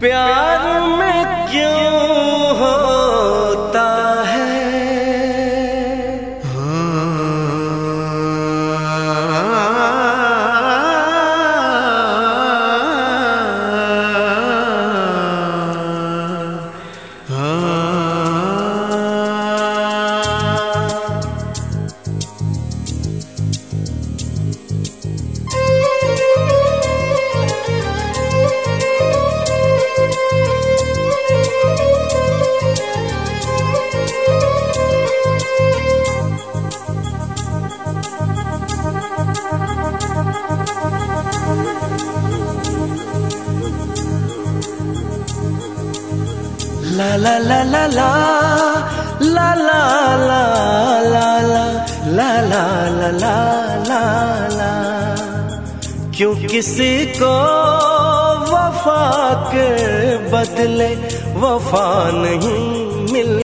प्यार में क्यों ला ला ला ला ला ला ला ला ला ला ला ला ला ला ला ला क्यों किसी को वफा के बदले वफा नहीं मिल